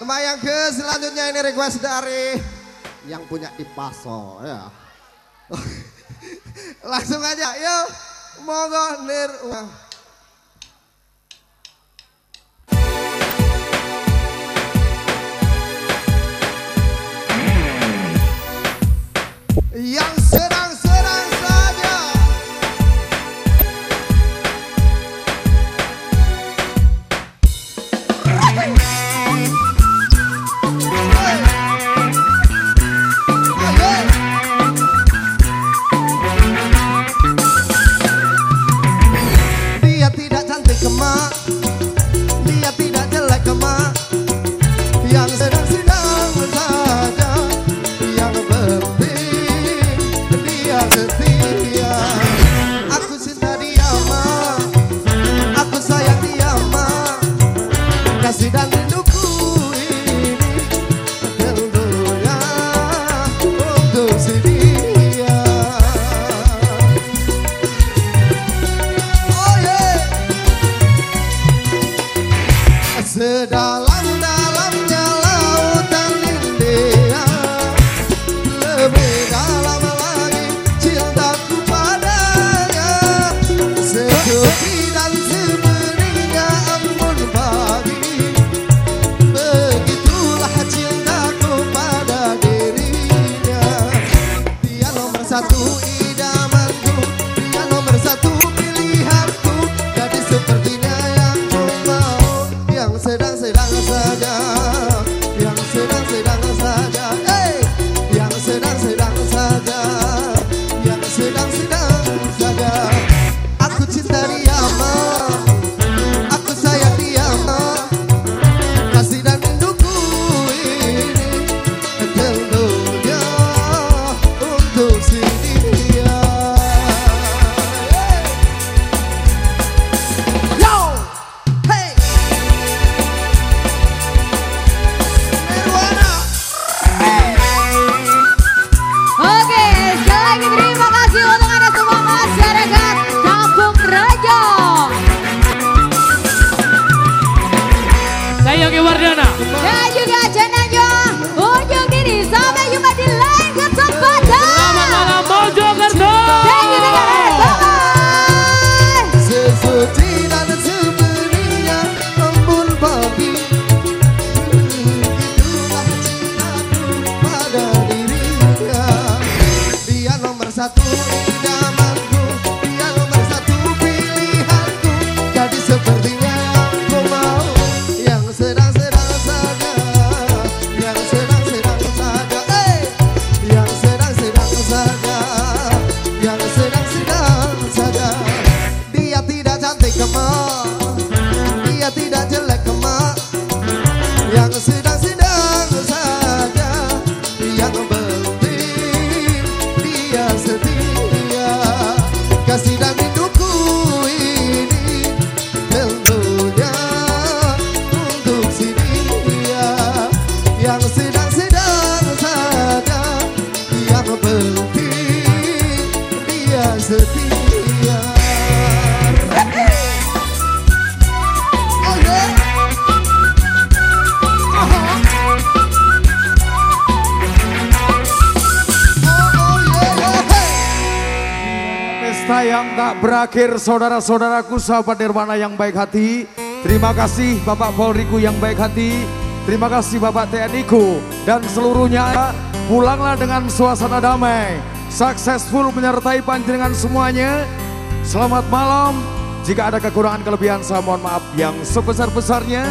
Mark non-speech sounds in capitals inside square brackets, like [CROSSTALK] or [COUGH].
Kebayang ke selanjutnya ini request dari yang punya di Paso ya. [LAUGHS] Langsung aja, yuk. Monggo nir. Cantik Sedalam-dalamnya lautan India Lebih dalam lagi cintaku padanya. Sejuti dan sebenarnya ampun pagi Begitulah cintaku pada dirinya. Dia nomor satu sedang-sedang satu idamanku Dia nomor satu pilihanku. Jadi sepertinya aku mau Yang sedang-sedang saja Yang sedang-sedang saja eh, Yang sedang-sedang saja Yang sedang-sedang saja. Dia tidak cantik kemak Dia tidak jelek kemak Pesta yang tak berakhir saudara-saudaraku sahabat Nirwana yang baik hati. Terima kasih Bapak Polriku yang baik hati. Terima kasih Bapak TNI ku Dan seluruhnya pulanglah dengan suasana damai Successful menyertai panjenengan semuanya. Selamat malam. Jika ada kekurangan kelebihan saya mohon maaf yang sebesar-besarnya